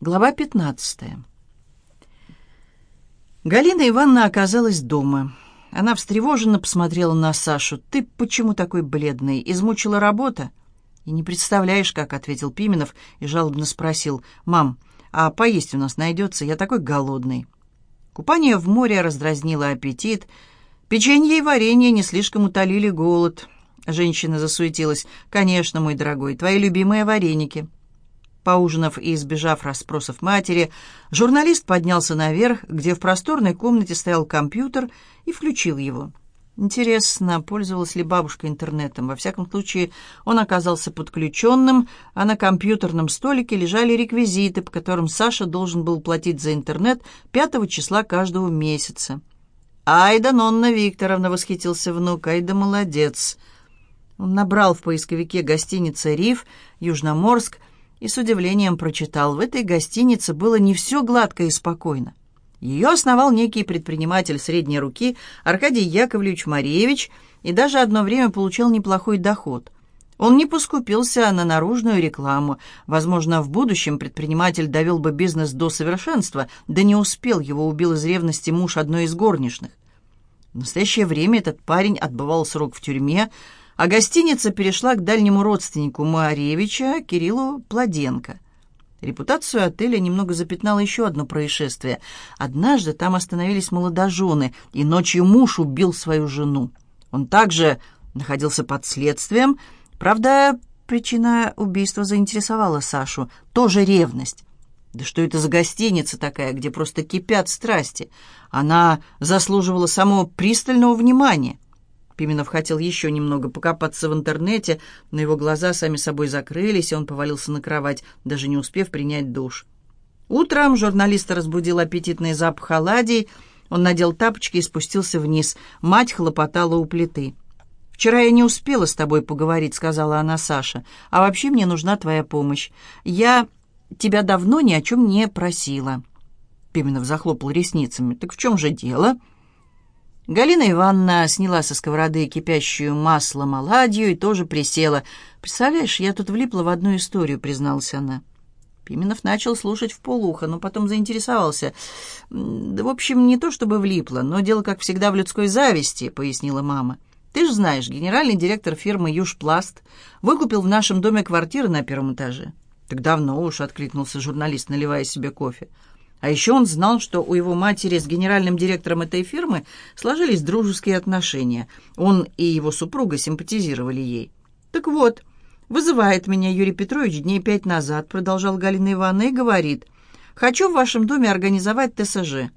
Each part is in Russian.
Глава 15. Галина Ивановна оказалась дома. Она встревоженно посмотрела на Сашу. «Ты почему такой бледный? Измучила работа?» «И не представляешь, как», — ответил Пименов и жалобно спросил. «Мам, а поесть у нас найдется? Я такой голодный». Купание в море раздразнило аппетит. Печенье и варенье не слишком утолили голод. Женщина засуетилась. «Конечно, мой дорогой, твои любимые вареники». Поужинав и избежав расспросов матери, журналист поднялся наверх, где в просторной комнате стоял компьютер, и включил его. Интересно, пользовалась ли бабушка интернетом. Во всяком случае, он оказался подключенным, а на компьютерном столике лежали реквизиты, по которым Саша должен был платить за интернет пятого числа каждого месяца. «Айда, Нонна Викторовна!» — восхитился внук. «Айда, молодец!» Он набрал в поисковике гостиница «Риф», «Южноморск», и с удивлением прочитал, в этой гостинице было не все гладко и спокойно. Ее основал некий предприниматель средней руки Аркадий Яковлевич Мареевич и даже одно время получал неплохой доход. Он не поскупился на наружную рекламу. Возможно, в будущем предприниматель довел бы бизнес до совершенства, да не успел, его убил из ревности муж одной из горничных. В настоящее время этот парень отбывал срок в тюрьме, а гостиница перешла к дальнему родственнику Маревича, Кириллу Пладенко. Репутацию отеля немного запятнало еще одно происшествие. Однажды там остановились молодожены, и ночью муж убил свою жену. Он также находился под следствием. Правда, причина убийства заинтересовала Сашу. Тоже ревность. Да что это за гостиница такая, где просто кипят страсти? Она заслуживала самого пристального внимания. Пименов хотел еще немного покопаться в интернете, но его глаза сами собой закрылись, и он повалился на кровать, даже не успев принять душ. Утром журналиста разбудил аппетитный запах оладий. Он надел тапочки и спустился вниз. Мать хлопотала у плиты. «Вчера я не успела с тобой поговорить», — сказала она Саша. «А вообще мне нужна твоя помощь. Я тебя давно ни о чем не просила». Пименов захлопал ресницами. «Так в чем же дело?» Галина Ивановна сняла со сковороды кипящую маслом оладью и тоже присела. «Представляешь, я тут влипла в одну историю», — призналась она. Пименов начал слушать в полухо, но потом заинтересовался. «Да, в общем, не то чтобы влипла, но дело, как всегда, в людской зависти», — пояснила мама. «Ты же знаешь, генеральный директор фирмы «Южпласт» выкупил в нашем доме квартиры на первом этаже». «Так давно уж», — откликнулся журналист, наливая себе кофе. А еще он знал, что у его матери с генеральным директором этой фирмы сложились дружеские отношения. Он и его супруга симпатизировали ей. «Так вот, вызывает меня Юрий Петрович дней пять назад», продолжал Галина Ивановна, и говорит, «Хочу в вашем доме организовать ТСЖ».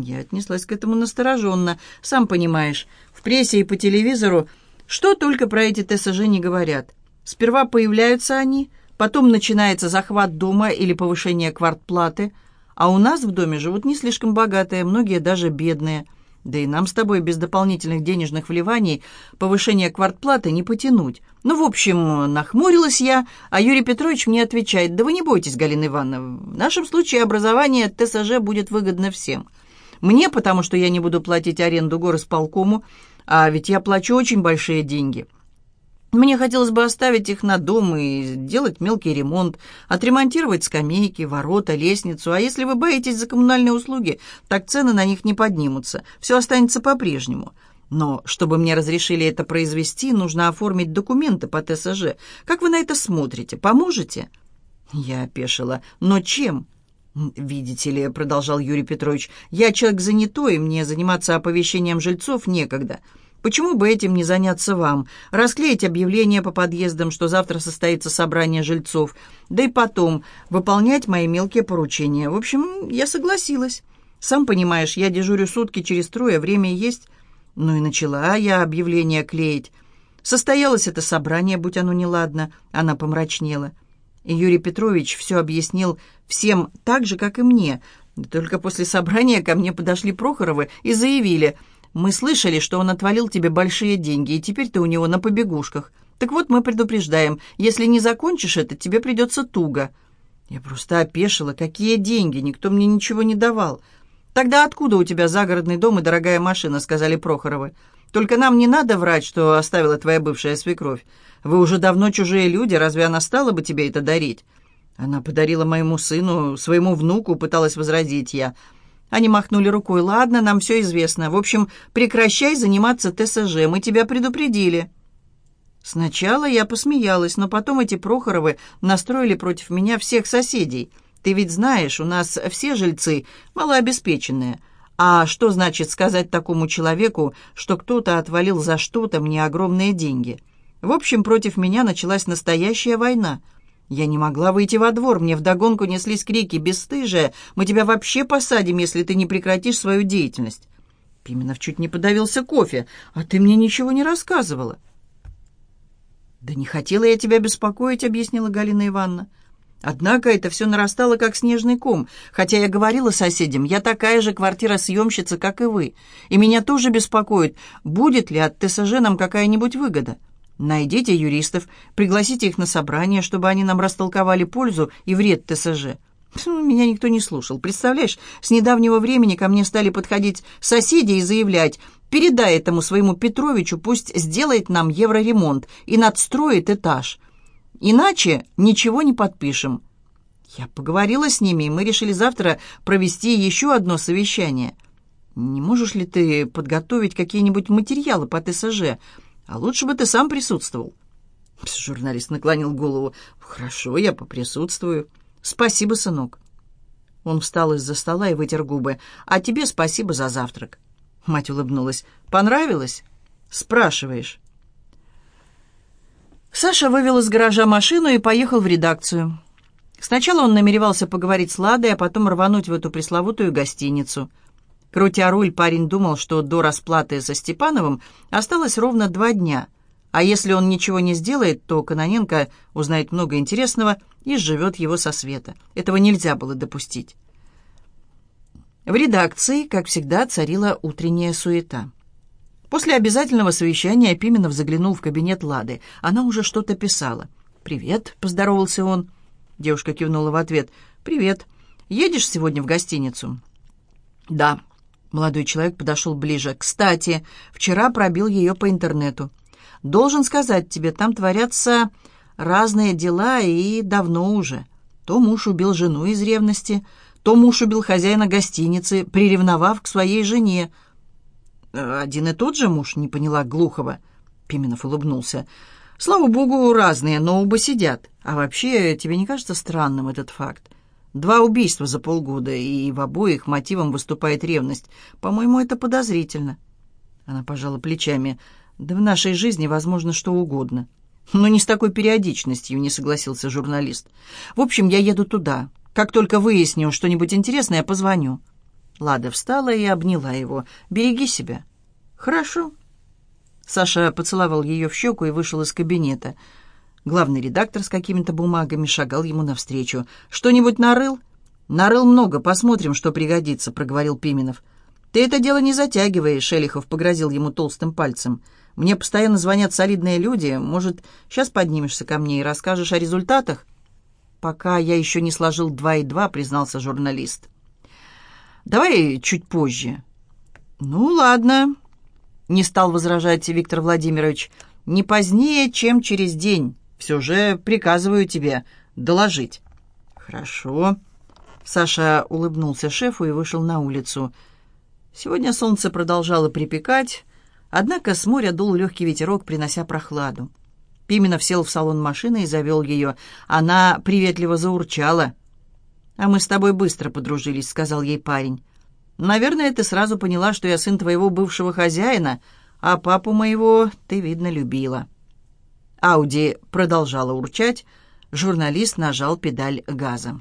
Я отнеслась к этому настороженно. Сам понимаешь, в прессе и по телевизору что только про эти ТСЖ не говорят. Сперва появляются они, потом начинается захват дома или повышение квартплаты – а у нас в доме живут не слишком богатые, многие даже бедные. Да и нам с тобой без дополнительных денежных вливаний повышение квартплаты не потянуть. Ну, в общем, нахмурилась я, а Юрий Петрович мне отвечает, да вы не бойтесь, Галина Ивановна, в нашем случае образование ТСЖ будет выгодно всем. Мне, потому что я не буду платить аренду горосполкому, а ведь я плачу очень большие деньги. Мне хотелось бы оставить их на дом и сделать мелкий ремонт, отремонтировать скамейки, ворота, лестницу. А если вы боитесь за коммунальные услуги, так цены на них не поднимутся. Все останется по-прежнему. Но чтобы мне разрешили это произвести, нужно оформить документы по ТСЖ. Как вы на это смотрите? Поможете?» Я опешила. «Но чем?» «Видите ли», — продолжал Юрий Петрович, — «я человек занятой, мне заниматься оповещением жильцов некогда». Почему бы этим не заняться вам? Расклеить объявление по подъездам, что завтра состоится собрание жильцов, да и потом выполнять мои мелкие поручения. В общем, я согласилась. Сам понимаешь, я дежурю сутки через трое, время есть. Ну и начала я объявление клеить. Состоялось это собрание, будь оно неладно. Она помрачнела. И Юрий Петрович все объяснил всем так же, как и мне. Только после собрания ко мне подошли Прохоровы и заявили – мы слышали, что он отвалил тебе большие деньги, и теперь ты у него на побегушках. Так вот, мы предупреждаем, если не закончишь это, тебе придется туго». Я просто опешила. Какие деньги? Никто мне ничего не давал. «Тогда откуда у тебя загородный дом и дорогая машина?» — сказали Прохоровы. «Только нам не надо врать, что оставила твоя бывшая свекровь. Вы уже давно чужие люди, разве она стала бы тебе это дарить?» Она подарила моему сыну, своему внуку, пыталась возразить я. Они махнули рукой. «Ладно, нам все известно. В общем, прекращай заниматься ТСЖ. Мы тебя предупредили». Сначала я посмеялась, но потом эти Прохоровы настроили против меня всех соседей. Ты ведь знаешь, у нас все жильцы малообеспеченные. А что значит сказать такому человеку, что кто-то отвалил за что-то мне огромные деньги? В общем, против меня началась настоящая война. Я не могла выйти во двор, мне вдогонку неслись крики «Бесстыжая! Мы тебя вообще посадим, если ты не прекратишь свою деятельность!» Пименов чуть не подавился кофе. «А ты мне ничего не рассказывала!» «Да не хотела я тебя беспокоить», — объяснила Галина Ивановна. Однако это все нарастало, как снежный ком. Хотя я говорила соседям, я такая же квартиросъемщица, как и вы. И меня тоже беспокоит, будет ли от ТСЖ нам какая-нибудь выгода. Найдите юристов, пригласите их на собрание, чтобы они нам растолковали пользу и вред ТСЖ. Меня никто не слушал. Представляешь, с недавнего времени ко мне стали подходить соседи и заявлять, передай этому своему Петровичу, пусть сделает нам евроремонт и надстроит этаж. Иначе ничего не подпишем. Я поговорила с ними, и мы решили завтра провести еще одно совещание. Не можешь ли ты подготовить какие-нибудь материалы по ТСЖ? А лучше бы ты сам присутствовал. Журналист наклонил голову. «Хорошо, я поприсутствую. Спасибо, сынок». Он встал из-за стола и вытер губы. «А тебе спасибо за завтрак». Мать улыбнулась. «Понравилось?» «Спрашиваешь». Саша вывел из гаража машину и поехал в редакцию. Сначала он намеревался поговорить с Ладой, а потом рвануть в эту пресловутую гостиницу. Крутя руль, парень думал, что до расплаты со Степановым осталось ровно два дня, а если он ничего не сделает, то Каноненко узнает много интересного и сживет его со света. Этого нельзя было допустить. В редакции, как всегда, царила утренняя суета. После обязательного совещания Пименов заглянул в кабинет Лады. Она уже что-то писала. «Привет», — поздоровался он. Девушка кивнула в ответ. «Привет. Едешь сегодня в гостиницу?» «Да». Молодой человек подошел ближе. «Кстати, вчера пробил ее по интернету. Должен сказать тебе, там творятся разные дела и давно уже. То муж убил жену из ревности, то муж убил хозяина гостиницы, приревновав к своей жене. «Один и тот же муж?» — не поняла Глухова. Пименов улыбнулся. «Слава богу, разные, но оба сидят. А вообще, тебе не кажется странным этот факт? Два убийства за полгода, и в обоих мотивом выступает ревность. По-моему, это подозрительно». Она пожала плечами. «Да в нашей жизни возможно что угодно». «Но не с такой периодичностью», — не согласился журналист. «В общем, я еду туда. Как только выясню что-нибудь интересное, позвоню». Лада встала и обняла его. «Береги себя». «Хорошо». Саша поцеловал ее в щеку и вышел из кабинета. Главный редактор с какими-то бумагами шагал ему навстречу. «Что-нибудь нарыл?» «Нарыл много, посмотрим, что пригодится», — проговорил Пименов. «Ты это дело не затягиваешь», — Шелихов погрозил ему толстым пальцем. «Мне постоянно звонят солидные люди. Может, сейчас поднимешься ко мне и расскажешь о результатах?» «Пока я еще не сложил два и два», — признался журналист. Давай чуть позже». «Ну, ладно», — не стал возражать Виктор Владимирович. «Не позднее, чем через день. Все же приказываю тебе доложить». «Хорошо». Саша улыбнулся шефу и вышел на улицу. Сегодня солнце продолжало припекать, однако с моря дул легкий ветерок, принося прохладу. Пименов сел в салон машины и завел ее. Она приветливо заурчала. «А мы с тобой быстро подружились», — сказал ей парень. «Наверное, ты сразу поняла, что я сын твоего бывшего хозяина, а папу моего ты, видно, любила». Ауди продолжала урчать, журналист нажал педаль газа.